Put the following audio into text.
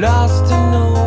lost to know